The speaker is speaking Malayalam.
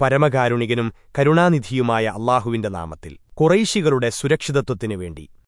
പരമകാരുണികനും കരുണാനിധിയുമായ അള്ളാഹുവിന്റെ നാമത്തിൽ. കുറൈശികളുടെ സുരക്ഷിതത്വത്തിനു വേണ്ടി.